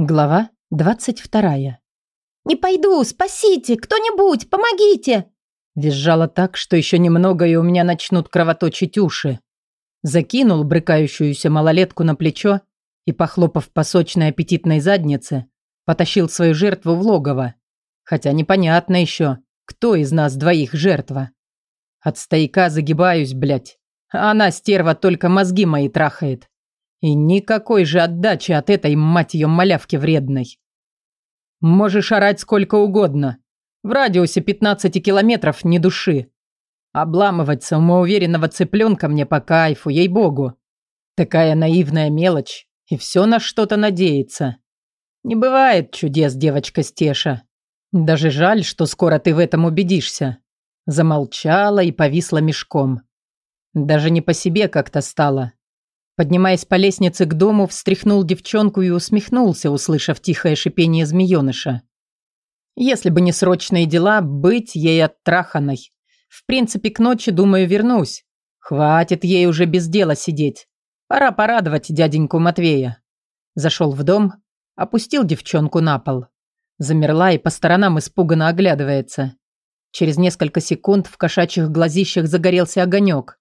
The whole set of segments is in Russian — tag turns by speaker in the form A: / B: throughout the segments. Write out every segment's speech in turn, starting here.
A: Глава 22.
B: «Не пойду! Спасите! Кто-нибудь! Помогите!»
A: Визжала так, что еще немного, и у меня начнут кровоточить уши. Закинул брыкающуюся малолетку на плечо и, похлопав по сочной аппетитной заднице, потащил свою жертву в логово. Хотя непонятно еще, кто из нас двоих жертва. От стояка загибаюсь, блядь. А она, стерва, только мозги мои трахает. И никакой же отдачи от этой, мать ее, малявки вредной. Можешь орать сколько угодно. В радиусе 15 километров ни души. Обламывать самоуверенного цыпленка мне по кайфу, ей-богу. Такая наивная мелочь, и все на что-то надеется. Не бывает чудес, девочка Стеша. Даже жаль, что скоро ты в этом убедишься. Замолчала и повисла мешком. Даже не по себе как-то стало. Поднимаясь по лестнице к дому, встряхнул девчонку и усмехнулся, услышав тихое шипение змееныша. Если бы не срочные дела, быть ей оттраханной. В принципе, к ночи, думаю, вернусь. Хватит ей уже без дела сидеть. Пора порадовать дяденьку Матвея. Зашел в дом, опустил девчонку на пол. Замерла и по сторонам испуганно оглядывается. Через несколько секунд в кошачьих глазищах загорелся огонек.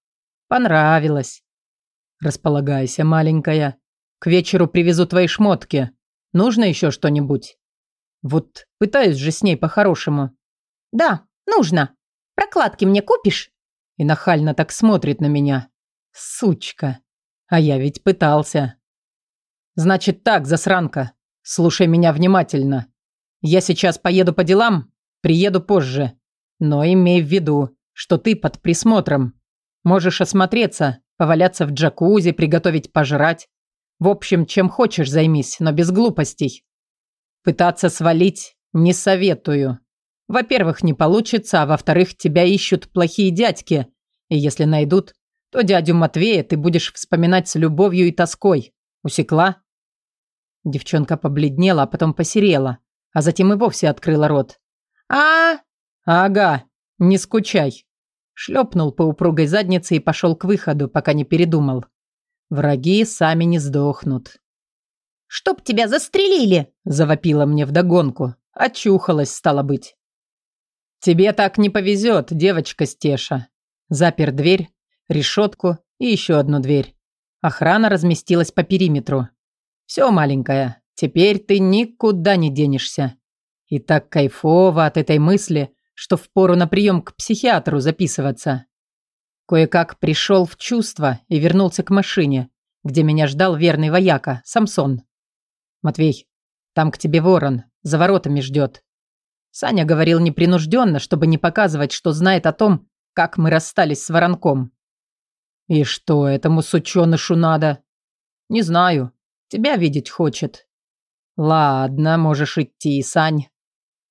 A: Понравилось. «Располагайся, маленькая. К вечеру привезу твои шмотки. Нужно еще что-нибудь?» «Вот пытаюсь же с ней по-хорошему».
B: «Да, нужно. Прокладки мне купишь?»
A: И нахально так смотрит на меня. «Сучка. А я ведь пытался». «Значит так, засранка. Слушай меня внимательно. Я сейчас поеду по делам, приеду позже. Но имей в виду, что ты под присмотром. Можешь осмотреться, Поваляться в джакузи, приготовить пожрать. В общем, чем хочешь займись, но без глупостей. Пытаться свалить не советую. Во-первых, не получится, а во-вторых, тебя ищут плохие дядьки. И если найдут, то дядю Матвея ты будешь вспоминать с любовью и тоской. Усекла?» Девчонка побледнела, а потом посерела, а затем и вовсе открыла рот.
B: «А,
A: Ага, не скучай. Шлепнул по упругой заднице и пошел к выходу, пока не передумал. Враги сами не сдохнут.
B: «Чтоб тебя застрелили!»
A: – завопила мне вдогонку. Очухалась, стало быть. «Тебе так не повезет, девочка Стеша». Запер дверь, решетку и еще одну дверь. Охрана разместилась по периметру. «Все, маленькая, теперь ты никуда не денешься». И так кайфово от этой мысли, что впору на прием к психиатру записываться. Кое-как пришел в чувство и вернулся к машине, где меня ждал верный вояка, Самсон. «Матвей, там к тебе ворон, за воротами ждет». Саня говорил непринужденно, чтобы не показывать, что знает о том, как мы расстались с воронком. «И что этому сученышу надо?» «Не знаю. Тебя видеть хочет». «Ладно, можешь идти, Сань.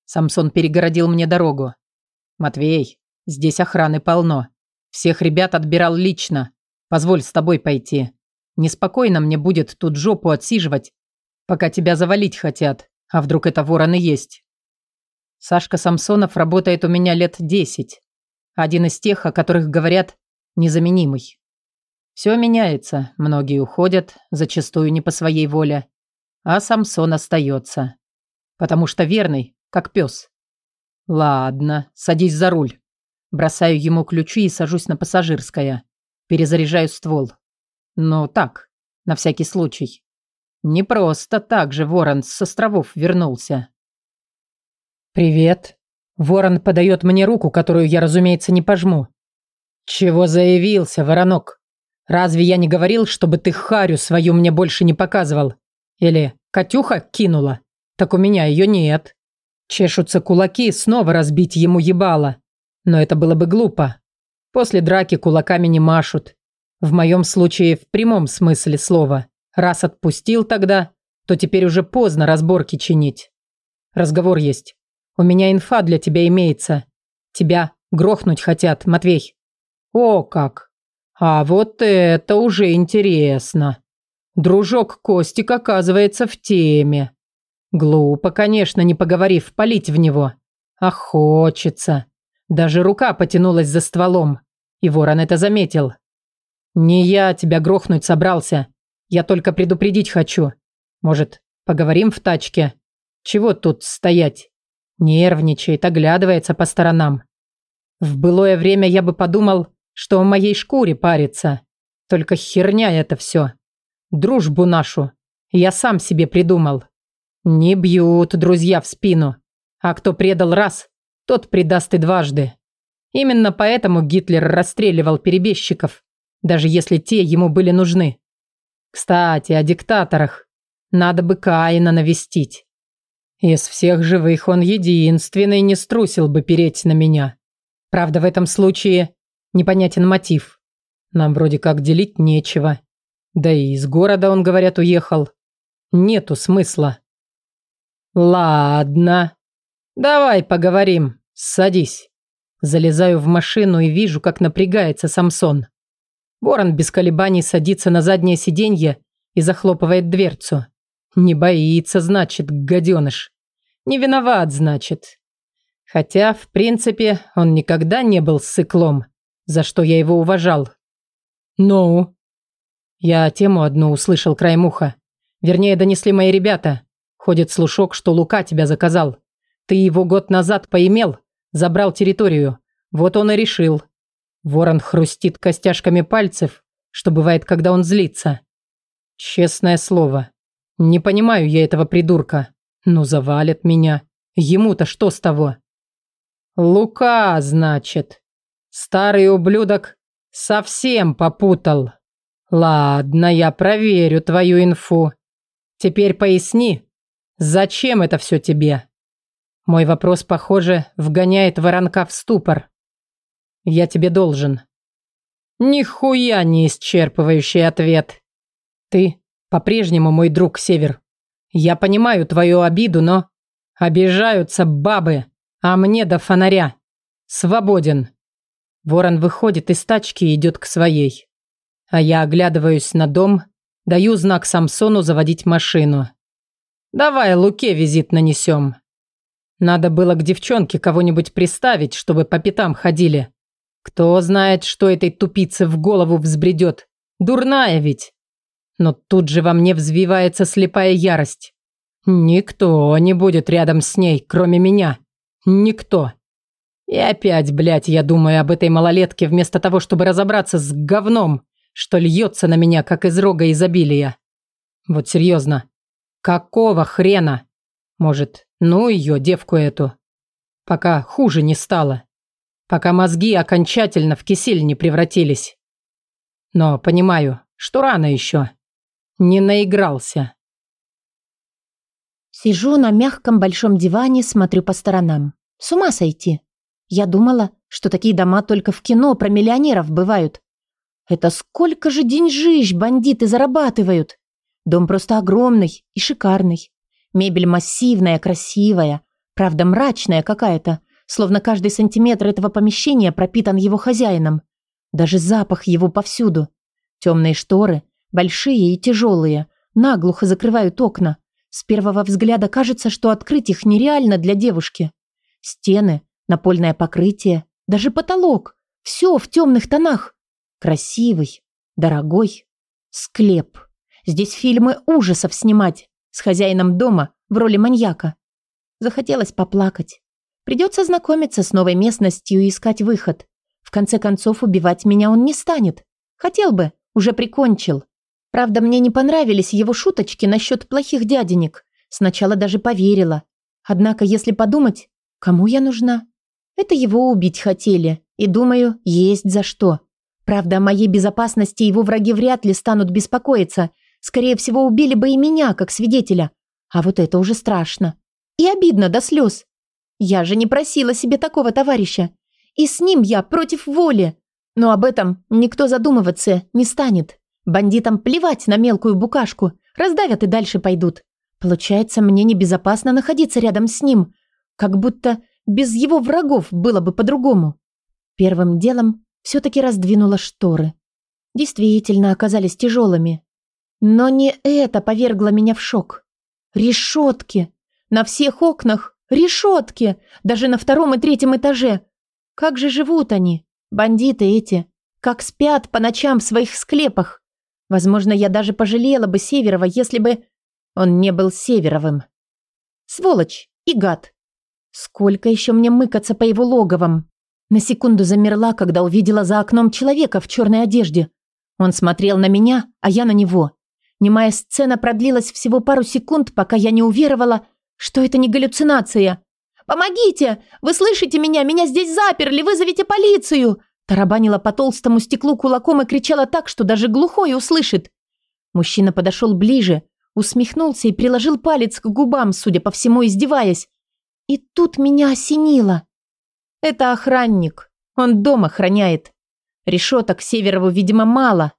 A: Самсон перегородил мне дорогу. «Матвей, здесь охраны полно. Всех ребят отбирал лично. Позволь с тобой пойти. Неспокойно мне будет тут жопу отсиживать, пока тебя завалить хотят. А вдруг это ворон и есть?» Сашка Самсонов работает у меня лет десять. Один из тех, о которых говорят «незаменимый». Все меняется, многие уходят, зачастую не по своей воле. А Самсон остается. Потому что верный, как пес. Ладно, садись за руль. Бросаю ему ключи и сажусь на пассажирское. Перезаряжаю ствол. Ну так, на всякий случай. Не просто так же Ворон с островов вернулся. «Привет». Ворон подает мне руку, которую я, разумеется, не пожму. «Чего заявился, воронок? Разве я не говорил, чтобы ты харю свою мне больше не показывал? Или Катюха кинула? Так у меня ее нет». Чешутся кулаки снова разбить ему ебало. Но это было бы глупо. После драки кулаками не машут. В моем случае в прямом смысле слова. Раз отпустил тогда, то теперь уже поздно разборки чинить. Разговор есть. У меня инфа для тебя имеется. Тебя грохнуть хотят, Матвей. О, как! А вот это уже интересно. Дружок Костик оказывается в теме. Глупо, конечно, не поговорив, полить в него. А хочется. Даже рука потянулась за стволом. И ворон это заметил. «Не я тебя грохнуть собрался. Я только предупредить хочу. Может, Поговорим в тачке. Чего тут стоять? Нервничает, оглядывается по сторонам. В былое время я бы подумал, что в моей шкуре парится. Только херня это все. Дружбу нашу я сам себе придумал. Не бьют друзья в спину. А кто предал раз, тот предаст и дважды. Именно поэтому Гитлер расстреливал перебежчиков, даже если те ему были нужны. Кстати, о диктаторах. Надо бы Каина навестить. Из всех живых он единственный не струсил бы переть на меня. Правда, в этом случае непонятен мотив. Нам вроде как делить нечего. Да и из города он, говорят, уехал. Нету смысла. Ладно. Давай поговорим. Садись. Залезаю в машину и вижу, как напрягается Самсон. Ворон без колебаний садится на заднее сиденье и захлопывает дверцу. Не боится, значит, гаденыш. Не виноват, значит. Хотя, в принципе, он никогда не был сыклом, за что я его уважал. «Ну?» Я тему одну услышал краем уха. Вернее, донесли мои ребята. Ходит слушок, что Лука тебя заказал. Ты его год назад поимел, забрал территорию. Вот он и решил. Ворон хрустит костяшками пальцев, что бывает, когда он злится. Честное слово, не понимаю я этого придурка. Ну, завалит меня. Ему-то что с того? Лука, значит. Старый ублюдок совсем попутал. Ладно, я проверю твою инфу. Теперь поясни, зачем это все тебе? Мой вопрос, похоже, вгоняет воронка в ступор. Я тебе должен. Нихуя не исчерпывающий ответ. Ты по-прежнему мой друг, Север. Я понимаю твою обиду, но... Обижаются бабы, а мне до фонаря. Свободен. Ворон выходит из тачки и идет к своей. А я оглядываюсь на дом, даю знак Самсону заводить машину. Давай Луке визит нанесем. Надо было к девчонке кого-нибудь приставить, чтобы по пятам ходили. Кто знает, что этой тупице в голову взбредет. Дурная ведь. Но тут же во мне взвивается слепая ярость. Никто не будет рядом с ней, кроме меня. Никто. И опять, блядь, я думаю об этой малолетке вместо того, чтобы разобраться с говном, что льется на меня, как из рога изобилия. Вот серьезно. Какого хрена? Может, ну ее, девку эту. Пока хуже не стало. Пока мозги окончательно в кисель не превратились. Но понимаю, что рано еще. Не наигрался.
B: Сижу на мягком большом диване, смотрю по сторонам. С ума сойти. Я думала, что такие дома только в кино про миллионеров бывают. Это сколько же деньжищ бандиты зарабатывают. Дом просто огромный и шикарный. Мебель массивная, красивая, правда мрачная какая-то, словно каждый сантиметр этого помещения пропитан его хозяином. Даже запах его повсюду. Темные шторы, большие и тяжелые, наглухо закрывают окна. С первого взгляда кажется, что открыть их нереально для девушки. Стены, напольное покрытие, даже потолок. Все в темных тонах. Красивый, дорогой. Склеп. Здесь фильмы ужасов снимать с хозяином дома в роли маньяка. Захотелось поплакать. Придется знакомиться с новой местностью и искать выход. В конце концов, убивать меня он не станет. Хотел бы, уже прикончил. Правда, мне не понравились его шуточки насчет плохих дяденек. Сначала даже поверила. Однако, если подумать, кому я нужна? Это его убить хотели. И думаю, есть за что. Правда, о моей безопасности его враги вряд ли станут беспокоиться – Скорее всего, убили бы и меня, как свидетеля. А вот это уже страшно. И обидно до слез. Я же не просила себе такого товарища. И с ним я против воли. Но об этом никто задумываться не станет. Бандитам плевать на мелкую букашку. Раздавят и дальше пойдут. Получается, мне небезопасно находиться рядом с ним. Как будто без его врагов было бы по-другому. Первым делом все-таки раздвинула шторы. Действительно оказались тяжелыми. Но не это повергло меня в шок. Решетки. На всех окнах решетки. Даже на втором и третьем этаже. Как же живут они, бандиты эти? Как спят по ночам в своих склепах? Возможно, я даже пожалела бы Северова, если бы... Он не был Северовым. Сволочь и гад. Сколько еще мне мыкаться по его логовам? На секунду замерла, когда увидела за окном человека в черной одежде. Он смотрел на меня, а я на него. Немая сцена продлилась всего пару секунд, пока я не уверовала, что это не галлюцинация. «Помогите! Вы слышите меня? Меня здесь заперли! Вызовите полицию!» Тарабанила по толстому стеклу кулаком и кричала так, что даже глухой услышит. Мужчина подошел ближе, усмехнулся и приложил палец к губам, судя по всему, издеваясь. И тут меня осенило. Это охранник. Он дом охраняет. Решеток Северову, видимо, мало.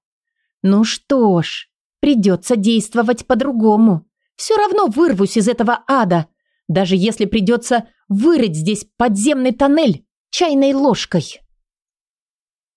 B: Ну что ж, придется действовать по-другому. Все равно вырвусь из этого ада, даже если придется вырыть здесь подземный тоннель чайной ложкой.